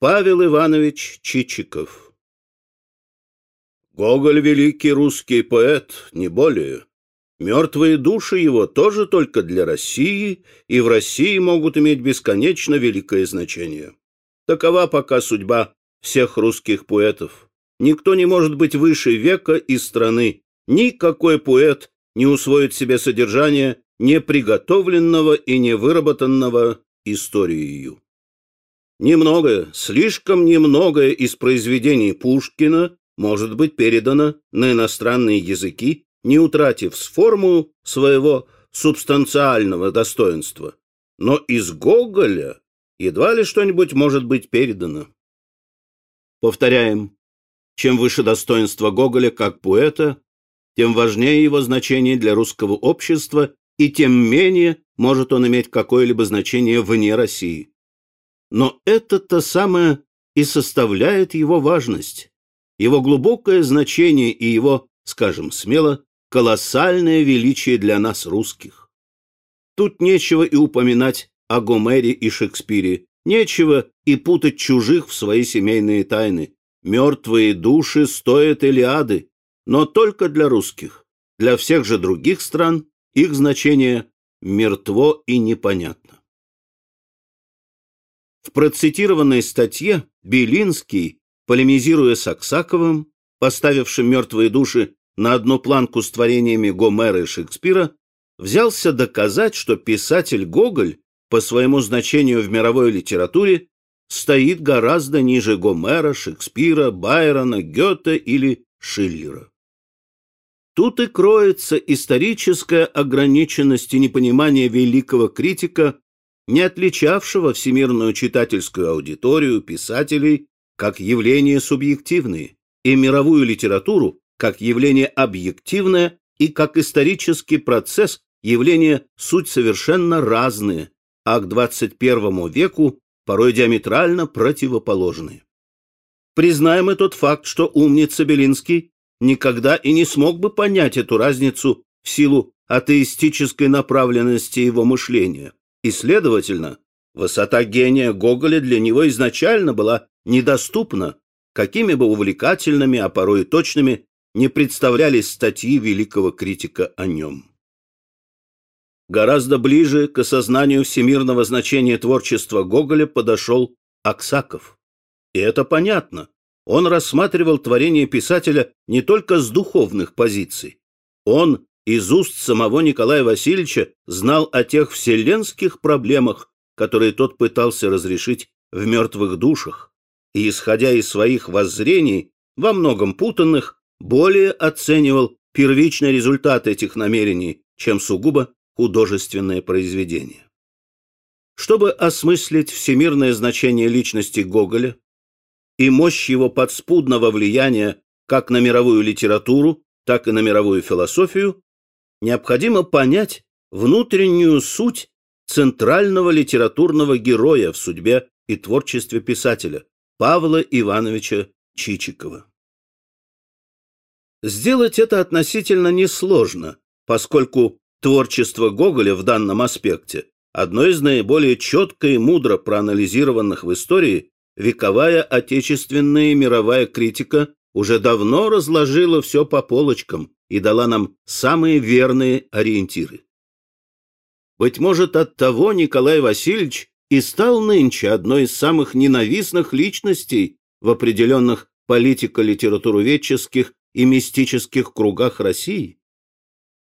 Павел Иванович Чичиков Гоголь — великий русский поэт, не более. Мертвые души его тоже только для России, и в России могут иметь бесконечно великое значение. Такова пока судьба всех русских поэтов. Никто не может быть выше века и страны. Никакой поэт не усвоит себе содержание неприготовленного и невыработанного историей. Немногое, слишком немногое из произведений Пушкина может быть передано на иностранные языки, не утратив с форму своего субстанциального достоинства. Но из Гоголя едва ли что-нибудь может быть передано. Повторяем, чем выше достоинство Гоголя как поэта, тем важнее его значение для русского общества и тем менее может он иметь какое-либо значение вне России. Но это-то самое и составляет его важность, его глубокое значение и его, скажем смело, колоссальное величие для нас, русских. Тут нечего и упоминать о Гомере и Шекспире, нечего и путать чужих в свои семейные тайны. Мертвые души стоят Илиады, но только для русских. Для всех же других стран их значение мертво и непонятно. В процитированной статье Белинский, полемизируя с Аксаковым, поставившим мертвые души на одну планку с творениями Гомера и Шекспира, взялся доказать, что писатель Гоголь по своему значению в мировой литературе стоит гораздо ниже Гомера, Шекспира, Байрона, Гёте или Шиллера. Тут и кроется историческая ограниченность и непонимание великого критика, не отличавшего всемирную читательскую аудиторию писателей как явление субъективные и мировую литературу как явление объективное и как исторический процесс явления суть совершенно разные, а к 21 веку порой диаметрально противоположные. Признаем и тот факт, что умница Белинский никогда и не смог бы понять эту разницу в силу атеистической направленности его мышления. И, следовательно, высота гения Гоголя для него изначально была недоступна, какими бы увлекательными, а порой и точными, не представлялись статьи великого критика о нем. Гораздо ближе к осознанию всемирного значения творчества Гоголя подошел Аксаков. И это понятно он рассматривал творение писателя не только с духовных позиций. Он из уст самого Николая Васильевича знал о тех вселенских проблемах, которые тот пытался разрешить в мертвых душах, и, исходя из своих воззрений, во многом путанных, более оценивал первичный результат этих намерений, чем сугубо художественное произведение. Чтобы осмыслить всемирное значение личности Гоголя, и мощь его подспудного влияния как на мировую литературу, так и на мировую философию, необходимо понять внутреннюю суть центрального литературного героя в судьбе и творчестве писателя Павла Ивановича Чичикова. Сделать это относительно несложно, поскольку творчество Гоголя в данном аспекте одно из наиболее четко и мудро проанализированных в истории вековая отечественная и мировая критика уже давно разложила все по полочкам и дала нам самые верные ориентиры. Быть может, от того Николай Васильевич и стал нынче одной из самых ненавистных личностей в определенных политико-литературоведческих и мистических кругах России.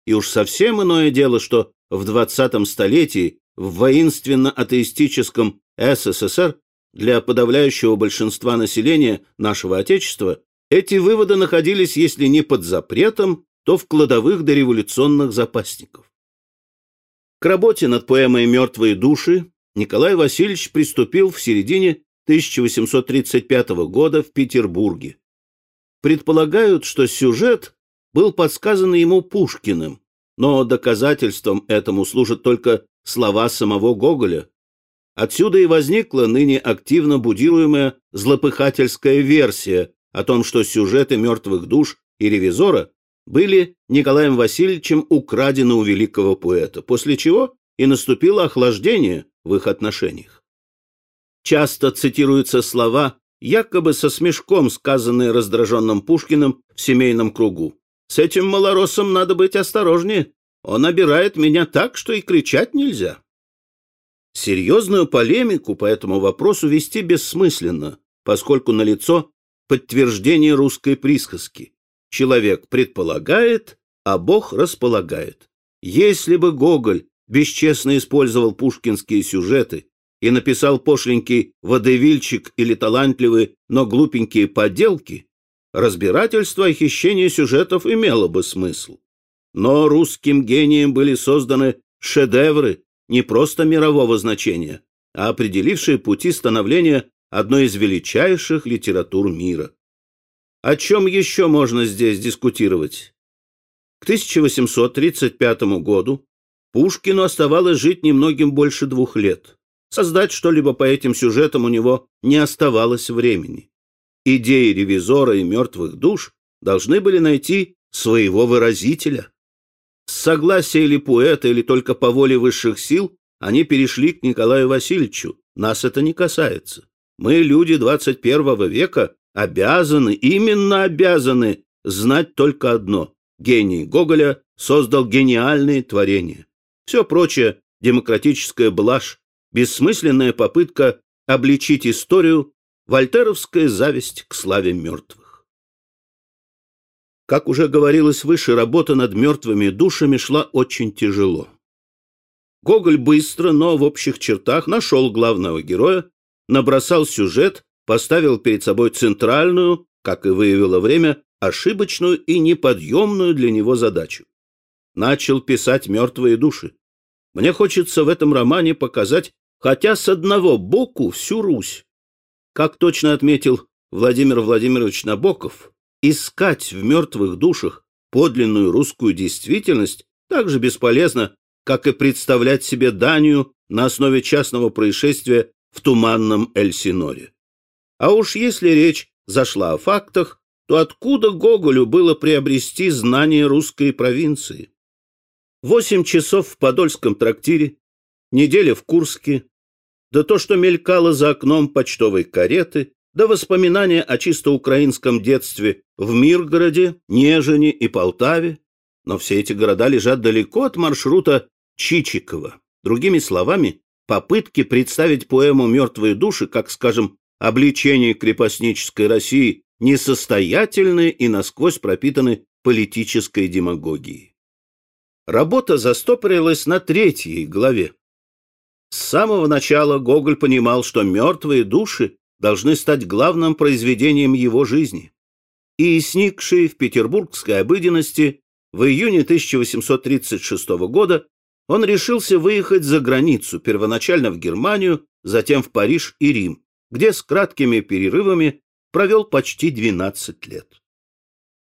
И уж совсем иное дело, что в 20 столетии в воинственно-атеистическом СССР для подавляющего большинства населения нашего Отечества эти выводы находились, если не под запретом, то в кладовых дореволюционных запасников. К работе над поэмой «Мертвые души» Николай Васильевич приступил в середине 1835 года в Петербурге. Предполагают, что сюжет был подсказан ему Пушкиным, но доказательством этому служат только слова самого Гоголя, Отсюда и возникла ныне активно будируемая злопыхательская версия о том, что сюжеты «Мертвых душ» и «Ревизора» были Николаем Васильевичем украдены у великого поэта, после чего и наступило охлаждение в их отношениях. часто цитируются слова, якобы со смешком сказанные раздраженным Пушкиным в семейном кругу. «С этим малоросом надо быть осторожнее. Он обирает меня так, что и кричать нельзя». Серьезную полемику по этому вопросу вести бессмысленно, поскольку налицо подтверждение русской присказки. Человек предполагает, а Бог располагает. Если бы Гоголь бесчестно использовал пушкинские сюжеты и написал пошленький водевильчик или талантливые, но глупенькие поделки, разбирательство о хищении сюжетов имело бы смысл. Но русским гением были созданы шедевры не просто мирового значения, а определившие пути становления одной из величайших литератур мира. О чем еще можно здесь дискутировать? К 1835 году Пушкину оставалось жить немногим больше двух лет. Создать что-либо по этим сюжетам у него не оставалось времени. Идеи ревизора и мертвых душ должны были найти своего выразителя. С согласия или поэта, или только по воле высших сил, они перешли к Николаю Васильевичу. Нас это не касается. Мы, люди 21 века, обязаны, именно обязаны знать только одно. Гений Гоголя создал гениальные творения. Все прочее — демократическая блажь, бессмысленная попытка обличить историю, вольтеровская зависть к славе мертвых. Как уже говорилось выше, работа над мертвыми душами шла очень тяжело. Гоголь быстро, но в общих чертах нашел главного героя, набросал сюжет, поставил перед собой центральную, как и выявило время, ошибочную и неподъемную для него задачу начал писать «Мертвые души». Мне хочется в этом романе показать хотя с одного боку всю Русь. Как точно отметил Владимир Владимирович Набоков, искать в мертвых душах подлинную русскую действительность так же бесполезно, как и представлять себе Данию на основе частного происшествия в туманном Эльсиноре. А уж если речь зашла о фактах, то откуда Гоголю было приобрести знания русской провинции? Восемь часов в Подольском трактире, неделя в Курске, да то, что мелькало за окном почтовой кареты, да воспоминания о чисто украинском детстве в Миргороде, Нежине и Полтаве. Но все эти города лежат далеко от маршрута Чичикова. Другими словами, попытки представить поэму «Мертвые души», как, скажем, обличение крепостнической России, несостоятельны и насквозь пропитаны политической демагогией. Работа застопорилась на третьей главе. С самого начала Гоголь понимал, что мертвые души должны стать главным произведением его жизни. И, сникший в петербургской обыденности, в июне 1836 года он решился выехать за границу, первоначально в Германию, затем в Париж и Рим, где с краткими перерывами провел почти 12 лет.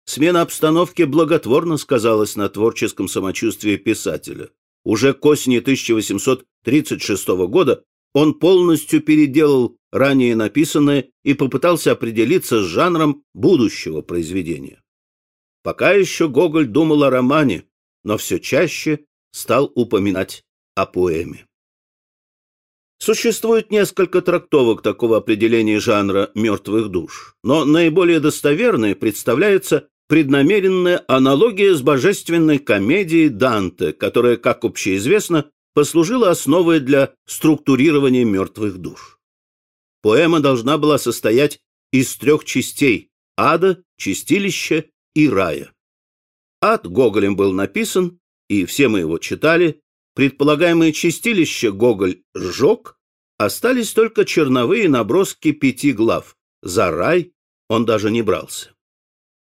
Смена обстановки благотворно сказалась на творческом самочувствии писателя. Уже к осени 1836 года он полностью переделал ранее написанное и попытался определиться с жанром будущего произведения. Пока еще Гоголь думал о романе, но все чаще стал упоминать о поэме. Существует несколько трактовок такого определения жанра мертвых душ, но наиболее достоверной представляется преднамеренная аналогия с божественной комедией Данте, которая, как общеизвестно, послужила основой для структурирования мертвых душ. Поэма должна была состоять из трех частей – ада, чистилища и рая. Ад Гоголем был написан, и все мы его читали. Предполагаемое чистилище Гоголь сжег, остались только черновые наброски пяти глав. За рай он даже не брался.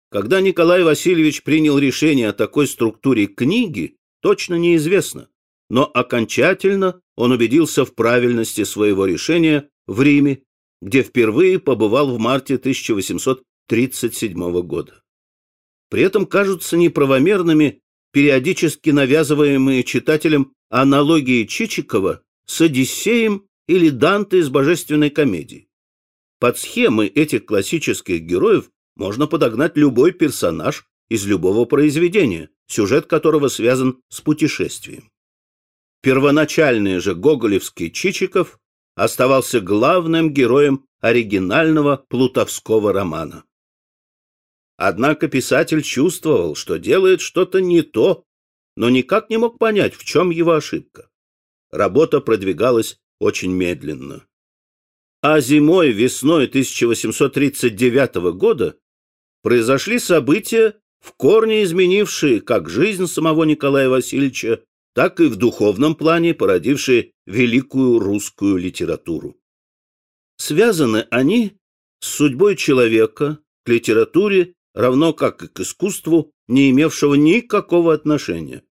Когда Николай Васильевич принял решение о такой структуре книги, точно неизвестно, но окончательно он убедился в правильности своего решения в Риме, где впервые побывал в марте 1837 года. При этом кажутся неправомерными периодически навязываемые читателям аналогии Чичикова с Одиссеем или Данте из Божественной комедии. Под схемы этих классических героев можно подогнать любой персонаж из любого произведения, сюжет которого связан с путешествием. Первоначальный же гоголевский Чичиков оставался главным героем оригинального плутовского романа. Однако писатель чувствовал, что делает что-то не то, но никак не мог понять, в чем его ошибка. Работа продвигалась очень медленно. А зимой, весной 1839 года произошли события, в корне изменившие как жизнь самого Николая Васильевича, так и в духовном плане породившие великую русскую литературу. Связаны они с судьбой человека к литературе, равно как и к искусству, не имевшего никакого отношения.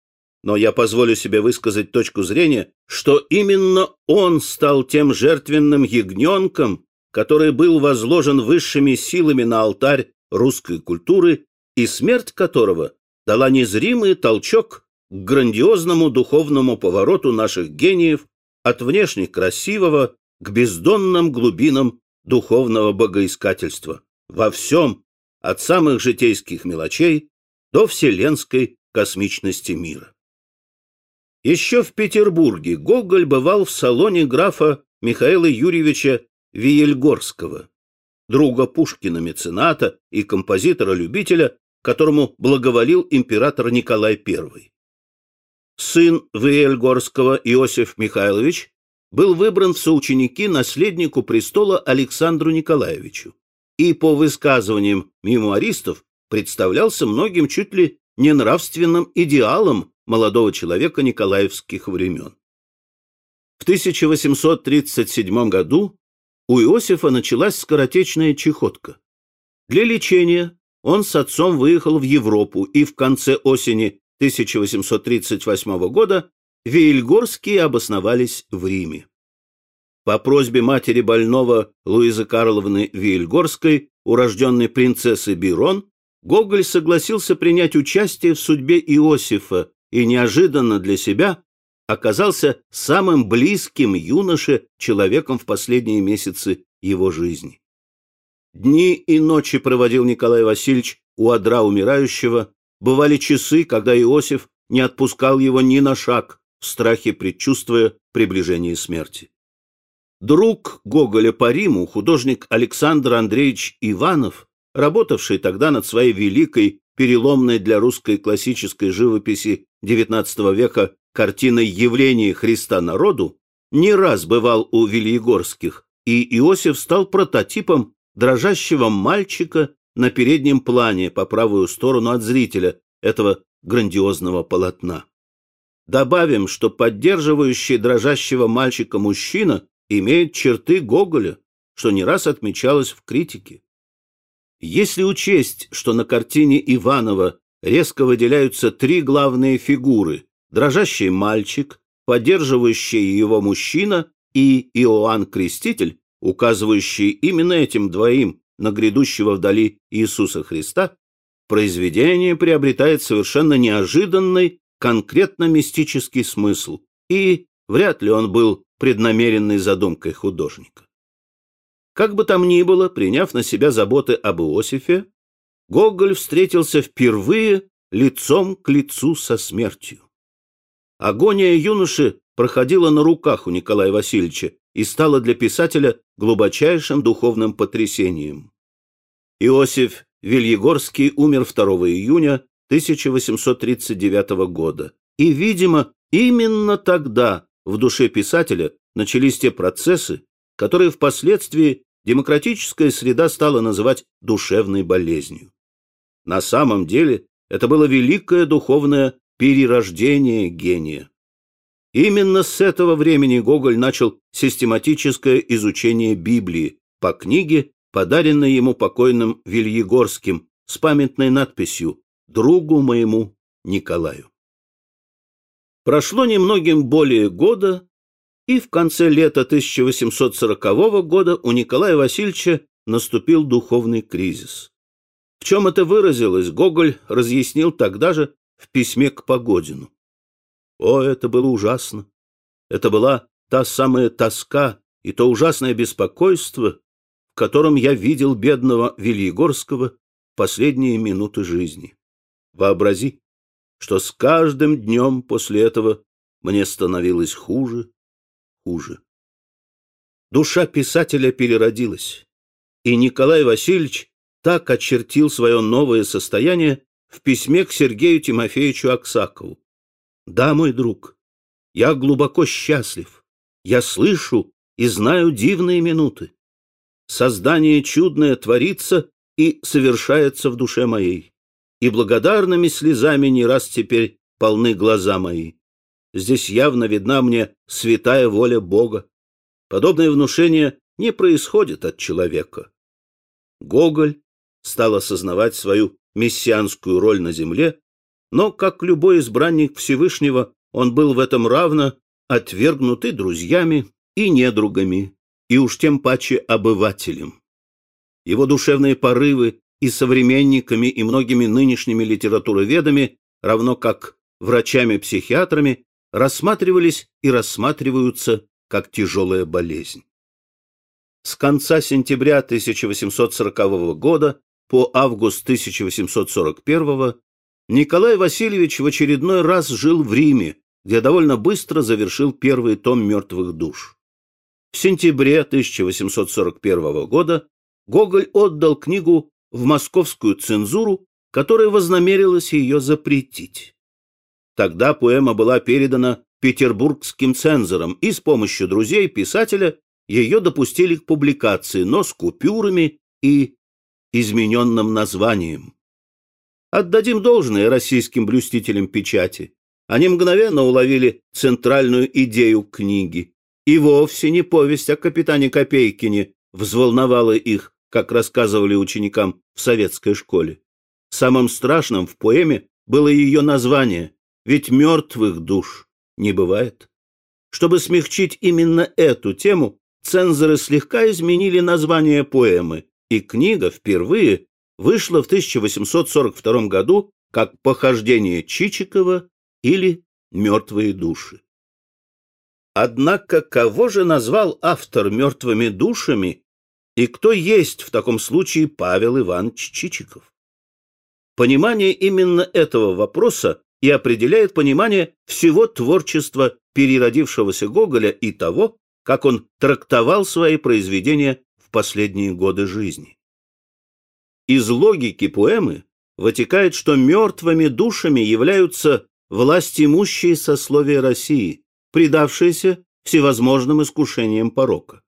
Но я позволю себе высказать точку зрения, что именно он стал тем жертвенным ягненком, который был возложен высшими силами на алтарь русской культуры и смерть которого дала незримый толчок к грандиозному духовному повороту наших гениев от внешне красивого к бездонным глубинам духовного богоискательства во всем, от самых житейских мелочей до вселенской космичности мира. Еще в Петербурге Гоголь бывал в салоне графа Михаила Юрьевича Виельгорского, друга Пушкина-мецената и композитора-любителя, которому благоволил император Николай I. Сын Виельгорского Иосиф Михайлович был выбран в соученики наследнику престола Александру Николаевичу и, по высказываниям мемуаристов, представлялся многим чуть ли не нравственным идеалом молодого человека николаевских времен. В 1837 году у Иосифа началась скоротечная чехотка. Для лечения он с отцом выехал в Европу, и в конце осени 1838 года Вейльгорские обосновались в Риме. По просьбе матери больного Луизы Карловны Вильгорской, урожденной принцессы Бирон, Гоголь согласился принять участие в судьбе Иосифа и неожиданно для себя оказался самым близким юноше человеком в последние месяцы его жизни. Дни и ночи проводил Николай Васильевич у одра умирающего, бывали часы, когда Иосиф не отпускал его ни на шаг, в страхе предчувствуя приближение смерти. Друг Гоголя по Риму, художник Александр Андреевич Иванов, работавший тогда над своей великой, переломной для русской классической живописи XIX века картиной «Явление Христа народу», не раз бывал у Вильегорских, и Иосиф стал прототипом дрожащего мальчика на переднем плане по правую сторону от зрителя этого грандиозного полотна. Добавим, что поддерживающий дрожащего мальчика мужчина имеет черты Гоголя, что не раз отмечалось в критике. Если учесть, что на картине Иванова резко выделяются три главные фигуры – дрожащий мальчик, поддерживающий его мужчина и Иоанн Креститель, указывающий именно этим двоим на грядущего вдали Иисуса Христа, произведение приобретает совершенно неожиданный, конкретно-мистический смысл, и вряд ли он был преднамеренной задумкой художника. Как бы там ни было, приняв на себя заботы об Иосифе, Гоголь встретился впервые лицом к лицу со смертью. Агония юноши проходила на руках у Николая Васильевича и стала для писателя глубочайшим духовным потрясением. Иосиф Вильегорский умер 2 июня 1839 года. И, видимо, именно тогда в душе писателя начались те процессы, которые впоследствии демократическая среда стала называть душевной болезнью. На самом деле это было великое духовное перерождение гения. Именно с этого времени Гоголь начал систематическое изучение Библии по книге, подаренной ему покойным Вильегорским, с памятной надписью «Другу моему Николаю». Прошло немногим более года, и в конце лета 1840 года у Николая Васильевича наступил духовный кризис. В чем это выразилось, Гоголь разъяснил тогда же в письме к Погодину. О, это было ужасно! Это была та самая тоска и то ужасное беспокойство, в котором я видел бедного Вильегорского в последние минуты жизни. Вообрази, что с каждым днем после этого мне становилось хуже, хуже. душа писателя переродилась, и Николай Васильевич так очертил свое новое состояние в письме к Сергею Тимофеевичу Аксакову. «Да, мой друг, я глубоко счастлив. Я слышу и знаю дивные минуты. Создание чудное творится и совершается в душе моей, и благодарными слезами не раз теперь полны глаза мои. Здесь явно видна мне святая воля Бога. Подобное внушение не происходит от человека. Гоголь стал осознавать свою мессианскую роль на земле, но, как любой избранник Всевышнего, он был в этом равно отвергнут и друзьями, и недругами, и уж тем паче обывателем. Его душевные порывы и современниками, и многими нынешними литературоведами, равно как врачами-психиатрами, рассматривались и рассматриваются как тяжелая болезнь. С конца сентября 1840 года по август 1841 Николай Васильевич в очередной раз жил в Риме, где довольно быстро завершил первый том «Мертвых душ». В сентябре 1841 года Гоголь отдал книгу в московскую цензуру, которая вознамерилась ее запретить. Тогда поэма была передана петербургским цензорам, и с помощью друзей писателя ее допустили к публикации, но с купюрами и измененным названием. Отдадим должное российским блюстителям печати. Они мгновенно уловили центральную идею книги. И вовсе не повесть о капитане Копейкине взволновала их, как рассказывали ученикам в советской школе. Самым страшным в поэме было ее название ведь мертвых душ не бывает. Чтобы смягчить именно эту тему, цензоры слегка изменили название поэмы, и книга впервые вышла в 1842 году как «Похождение Чичикова» или «Мертвые души». Однако кого же назвал автор мертвыми душами и кто есть в таком случае Павел Иванович Чичиков? Понимание именно этого вопроса и определяет понимание всего творчества переродившегося Гоголя и того, как он трактовал свои произведения в последние годы жизни. Из логики поэмы вытекает, что мертвыми душами являются властимущие сословия России, предавшиеся всевозможным искушениям порока.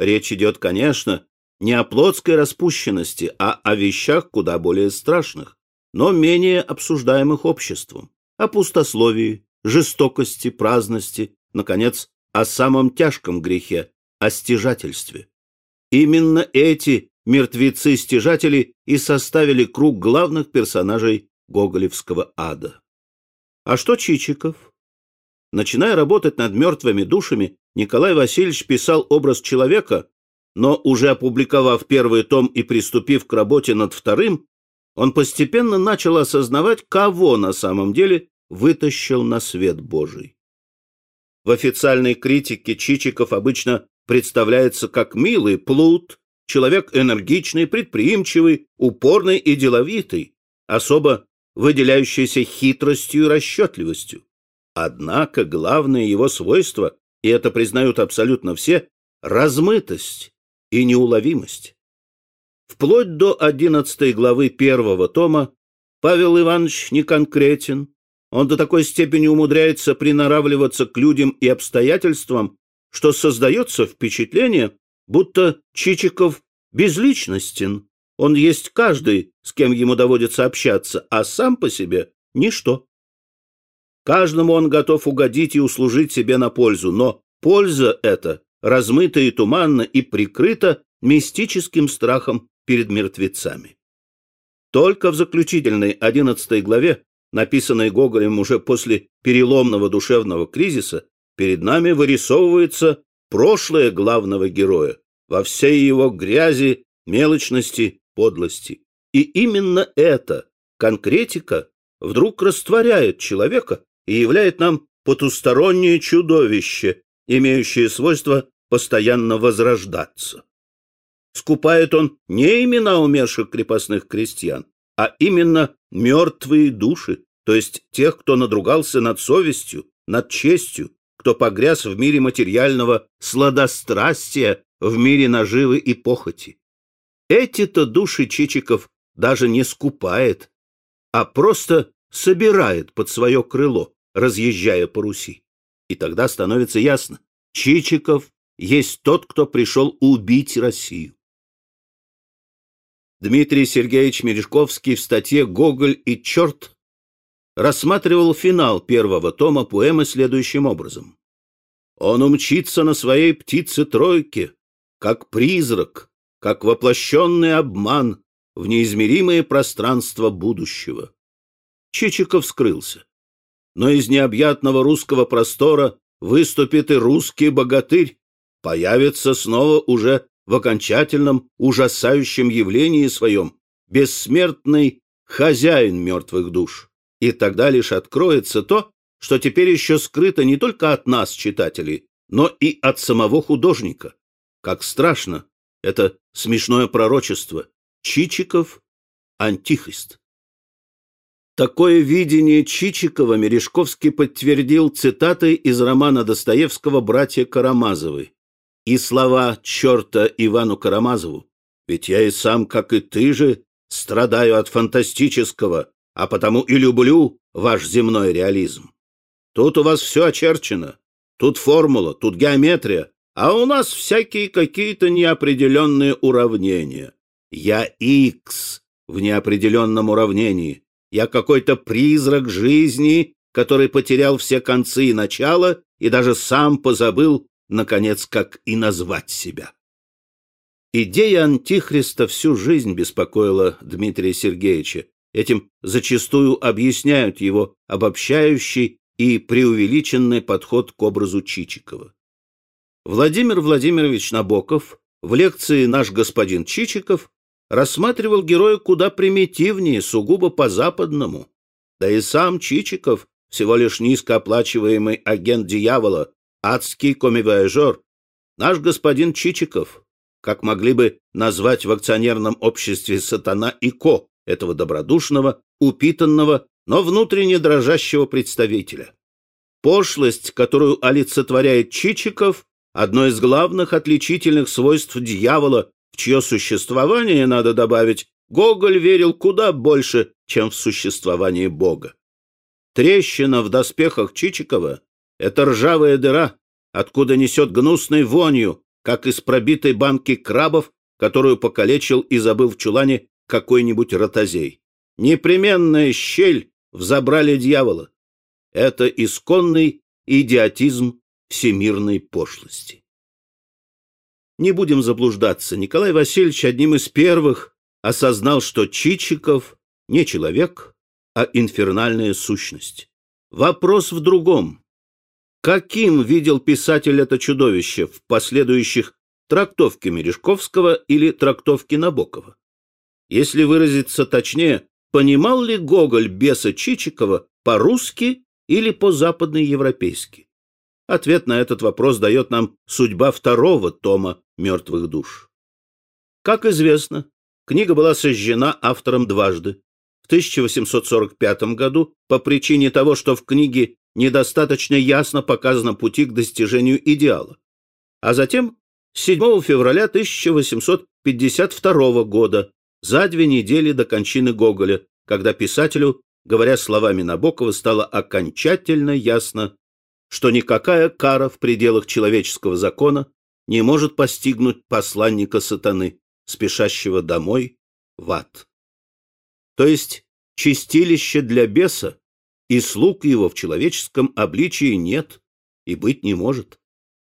Речь идет, конечно, не о плотской распущенности, а о вещах куда более страшных, но менее обсуждаемых обществом, о пустословии, жестокости, праздности, наконец, о самом тяжком грехе, о стяжательстве. Именно эти мертвецы-стяжатели и составили круг главных персонажей гоголевского ада. А что Чичиков? Начиная работать над мертвыми душами, Николай Васильевич писал образ человека, но уже опубликовав первый том и приступив к работе над вторым, он постепенно начал осознавать, кого на самом деле вытащил на свет Божий. В официальной критике Чичиков обычно представляется как милый плут, человек энергичный, предприимчивый, упорный и деловитый, особо выделяющийся хитростью и расчетливостью. Однако главное его свойство, и это признают абсолютно все, размытость и неуловимость. Вплоть до одиннадцатой главы первого тома Павел Иванович не конкретен. Он до такой степени умудряется приноравливаться к людям и обстоятельствам, что создается впечатление, будто Чичиков безличностен. Он есть каждый, с кем ему доводится общаться, а сам по себе — ничто. Каждому он готов угодить и услужить себе на пользу, но польза эта размыта и туманна и прикрыта мистическим страхом перед мертвецами. Только в заключительной одиннадцатой главе, написанной Гоголем уже после переломного душевного кризиса, перед нами вырисовывается прошлое главного героя во всей его грязи, мелочности, подлости. И именно эта конкретика вдруг растворяет человека и являет нам потустороннее чудовище, имеющее свойство постоянно возрождаться. Скупает он не имена умерших крепостных крестьян, а именно мертвые души, то есть тех, кто надругался над совестью, над честью, кто погряз в мире материального сладострастия, в мире наживы и похоти. Эти-то души Чичиков даже не скупает, а просто собирает под свое крыло, разъезжая по Руси. И тогда становится ясно, Чичиков есть тот, кто пришел убить Россию. Дмитрий Сергеевич Мережковский в статье «Гоголь и черт» рассматривал финал первого тома поэмы следующим образом. «Он умчится на своей птице-тройке, как призрак, как воплощенный обман в неизмеримое пространство будущего». Чичиков скрылся. Но из необъятного русского простора выступит и русский богатырь, появится снова уже в окончательном ужасающем явлении своем бессмертный хозяин мертвых душ. И тогда лишь откроется то, что теперь еще скрыто не только от нас, читателей, но и от самого художника. Как страшно это смешное пророчество. Чичиков – антихрист. Такое видение Чичикова Мережковский подтвердил цитатой из романа Достоевского «Братья Карамазовы» и слова черта Ивану Карамазову, ведь я и сам, как и ты же, страдаю от фантастического, а потому и люблю ваш земной реализм. Тут у вас все очерчено, тут формула, тут геометрия, а у нас всякие какие-то неопределенные уравнения. Я X в неопределенном уравнении. Я какой-то призрак жизни, который потерял все концы и начало и даже сам позабыл, наконец, как и назвать себя. Идея Антихриста всю жизнь беспокоила Дмитрия Сергеевича. Этим зачастую объясняют его обобщающий и преувеличенный подход к образу Чичикова. Владимир Владимирович Набоков в лекции «Наш господин Чичиков» рассматривал героя куда примитивнее, сугубо по-западному. Да и сам Чичиков, всего лишь низкооплачиваемый агент дьявола, адский комивояжер, наш господин Чичиков, как могли бы назвать в акционерном обществе сатана и ко этого добродушного, упитанного, но внутренне дрожащего представителя. Пошлость, которую олицетворяет Чичиков, одно из главных отличительных свойств дьявола, в чье существование, надо добавить, Гоголь верил куда больше, чем в существование Бога. Трещина в доспехах Чичикова это ржавая дыра, откуда несет гнусной вонью, как из пробитой банки крабов, которую покалечил и забыл в чулане какой-нибудь ротозей. Непременная щель в забрале дьявола. Это исконный идиотизм всемирной пошлости. Не будем заблуждаться, Николай Васильевич одним из первых осознал, что Чичиков не человек, а инфернальная сущность. Вопрос в другом. Каким видел писатель это чудовище в последующих трактовке Мережковского или трактовке Набокова? Если выразиться точнее, понимал ли Гоголь беса Чичикова по-русски или по-западноевропейски? Ответ на этот вопрос дает нам судьба второго тома «Мертвых душ». Как известно, книга была сожжена автором дважды. В 1845 году по причине того, что в книге недостаточно ясно показано пути к достижению идеала. А затем 7 февраля 1852 года, за две недели до кончины Гоголя, когда писателю, говоря словами Набокова, стало окончательно ясно, что никакая кара в пределах человеческого закона не может постигнуть посланника сатаны, спешащего домой в ад. То есть чистилище для беса и слуг его в человеческом обличии нет и быть не может.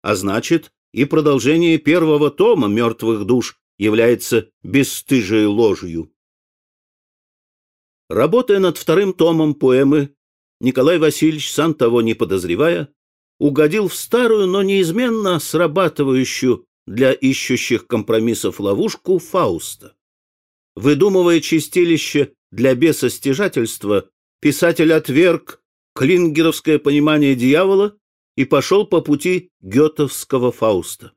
А значит, и продолжение первого тома «Мертвых душ» является бесстыжей ложью. Работая над вторым томом поэмы, Николай Васильевич, сам того не подозревая, угодил в старую, но неизменно срабатывающую для ищущих компромиссов ловушку Фауста. Выдумывая чистилище для бесостяжательства, писатель отверг клингеровское понимание дьявола и пошел по пути гетовского Фауста.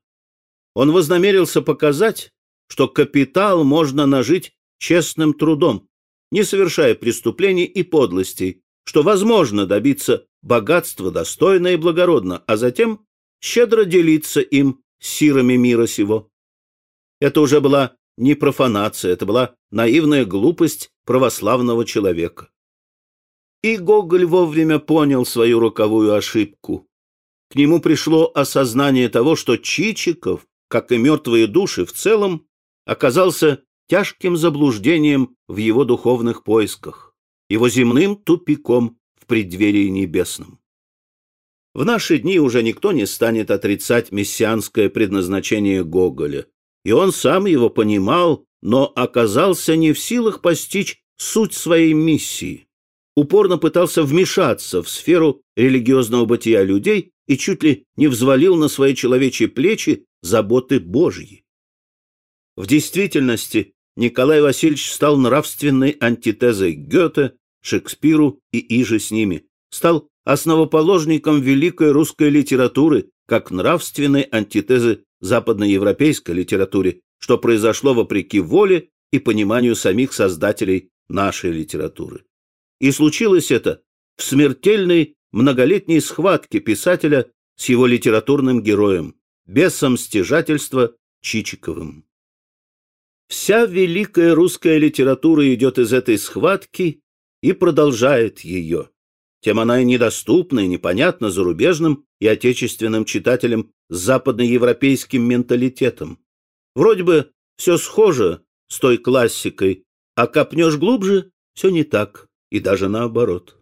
Он вознамерился показать, что капитал можно нажить честным трудом, не совершая преступлений и подлостей, что возможно добиться богатство достойно и благородно, а затем щедро делиться им сирами мира сего. Это уже была не профанация, это была наивная глупость православного человека. И Гоголь вовремя понял свою роковую ошибку. К нему пришло осознание того, что Чичиков, как и мертвые души в целом, оказался тяжким заблуждением в его духовных поисках, его земным тупиком в преддверии небесном. В наши дни уже никто не станет отрицать мессианское предназначение Гоголя, и он сам его понимал, но оказался не в силах постичь суть своей миссии упорно пытался вмешаться в сферу религиозного бытия людей и чуть ли не взвалил на свои человечьи плечи заботы Божьи. В действительности Николай Васильевич стал нравственной антитезой Гёте, Шекспиру и иже с ними, стал основоположником великой русской литературы как нравственной антитезы западноевропейской литературе, что произошло вопреки воле и пониманию самих создателей нашей литературы. И случилось это в смертельной многолетней схватке писателя с его литературным героем, бесом стяжательства Чичиковым. Вся великая русская литература идет из этой схватки и продолжает ее. Тем она и недоступна и непонятна зарубежным и отечественным читателям с западноевропейским менталитетом. Вроде бы все схоже с той классикой, а копнешь глубже — все не так и даже наоборот.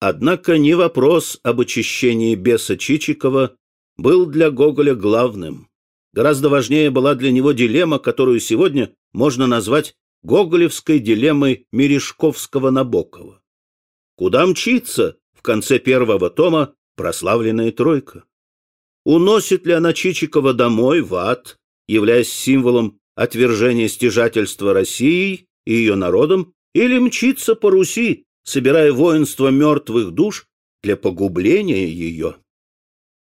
Однако не вопрос об очищении беса Чичикова был для Гоголя главным. Гораздо важнее была для него дилемма, которую сегодня можно назвать гоголевской дилеммой Мережковского-Набокова. Куда мчится в конце первого тома прославленная тройка? Уносит ли она Чичикова домой, в ад, являясь символом отвержения стяжательства Россией и ее народом, или мчится по Руси, собирая воинство мертвых душ для погубления ее.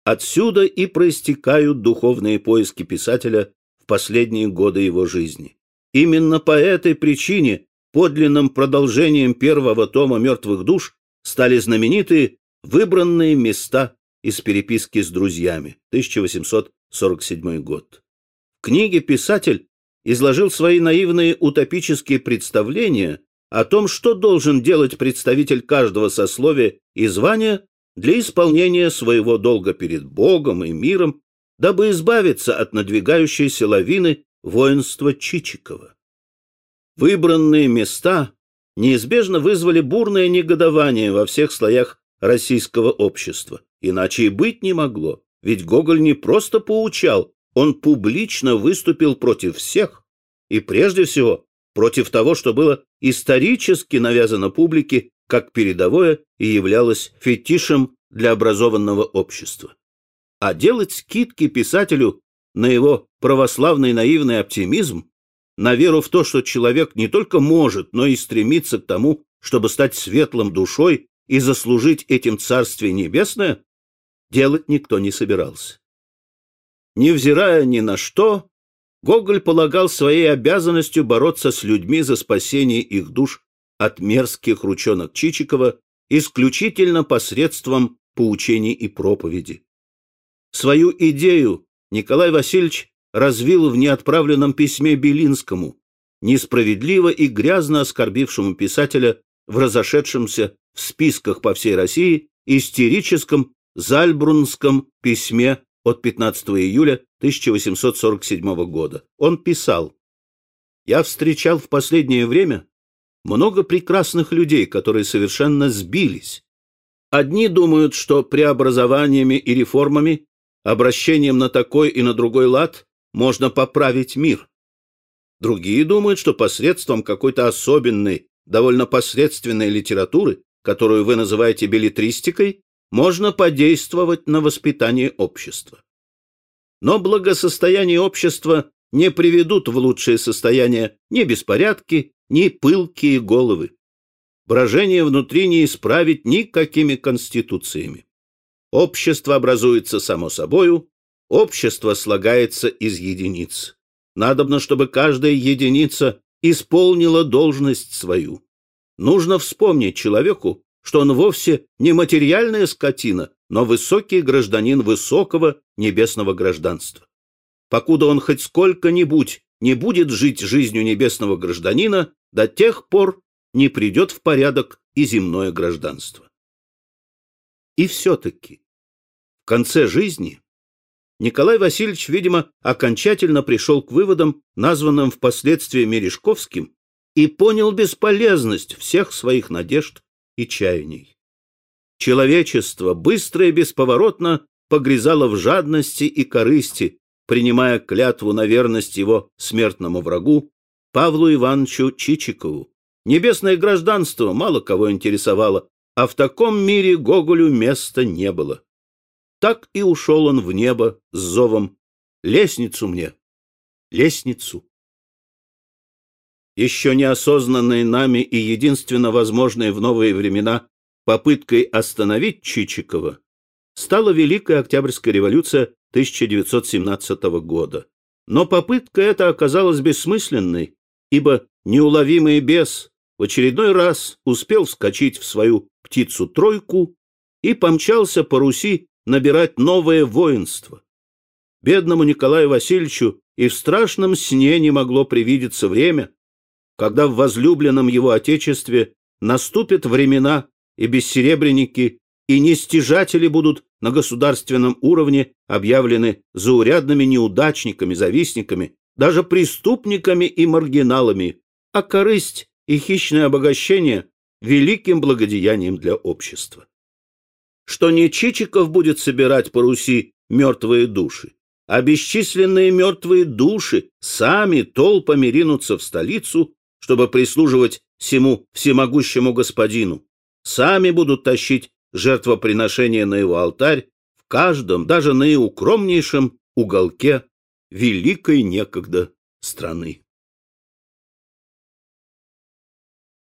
Отсюда и проистекают духовные поиски писателя в последние годы его жизни. Именно по этой причине подлинным продолжением первого тома «Мертвых душ» стали знаменитые «Выбранные места» из переписки с друзьями, 1847 год. В книге писатель изложил свои наивные утопические представления о том, что должен делать представитель каждого сословия и звания для исполнения своего долга перед Богом и миром, дабы избавиться от надвигающейся лавины воинства Чичикова. Выбранные места неизбежно вызвали бурное негодование во всех слоях российского общества. Иначе и быть не могло, ведь Гоголь не просто поучал, он публично выступил против всех и прежде всего против того, что было исторически навязано публике как передовое и являлось фетишем для образованного общества. А делать скидки писателю на его православный наивный оптимизм, на веру в то, что человек не только может, но и стремится к тому, чтобы стать светлым душой и заслужить этим Царствие Небесное, делать никто не собирался. Невзирая ни на что, Гоголь полагал своей обязанностью бороться с людьми за спасение их душ от мерзких ручонок Чичикова исключительно посредством поучений и проповеди. Свою идею Николай Васильевич развил в неотправленном письме Белинскому, несправедливо и грязно оскорбившему писателя в разошедшемся в списках по всей России истерическом Зальбрунском письме от 15 июля 1847 года. Он писал, «Я встречал в последнее время много прекрасных людей, которые совершенно сбились. Одни думают, что преобразованиями и реформами, обращением на такой и на другой лад можно поправить мир. Другие думают, что посредством какой-то особенной, довольно посредственной литературы, которую вы называете билетристикой, можно подействовать на воспитание общества. Но благосостояние общества не приведут в лучшее состояние ни беспорядки, ни пылкие головы. Брожение внутри не исправить никакими конституциями. Общество образуется само собою, общество слагается из единиц. Надобно, чтобы каждая единица исполнила должность свою. Нужно вспомнить человеку, что он вовсе не материальная скотина, но высокий гражданин высокого небесного гражданства. Покуда он хоть сколько-нибудь не будет жить жизнью небесного гражданина, до тех пор не придет в порядок и земное гражданство. И все-таки конце жизни Николай Васильевич, видимо, окончательно пришел к выводам, названным впоследствии Мережковским, и понял бесполезность всех своих надежд и чаяний. Человечество быстро и бесповоротно погрязало в жадности и корысти, принимая клятву на верность его смертному врагу Павлу Ивановичу Чичикову. Небесное гражданство мало кого интересовало, а в таком мире Гоголю места не было. Так и ушел он в небо с зовом «Лестницу мне! Лестницу!» Еще неосознанной нами и единственно возможной в новые времена попыткой остановить Чичикова стала Великая Октябрьская революция 1917 года. Но попытка эта оказалась бессмысленной, ибо неуловимый бес в очередной раз успел вскочить в свою птицу-тройку и помчался по Руси набирать новое воинство. Бедному Николаю Васильевичу и в страшном сне не могло привидеться время, когда в возлюбленном его отечестве наступят времена, и бессеребренники, и нестяжатели будут на государственном уровне объявлены заурядными неудачниками, завистниками, даже преступниками и маргиналами, а корысть и хищное обогащение – великим благодеянием для общества что не Чичиков будет собирать по Руси мертвые души, а бесчисленные мертвые души сами толпами ринутся в столицу, чтобы прислуживать всему всемогущему господину, сами будут тащить жертвоприношение на его алтарь в каждом, даже наиукромнейшем уголке великой некогда страны.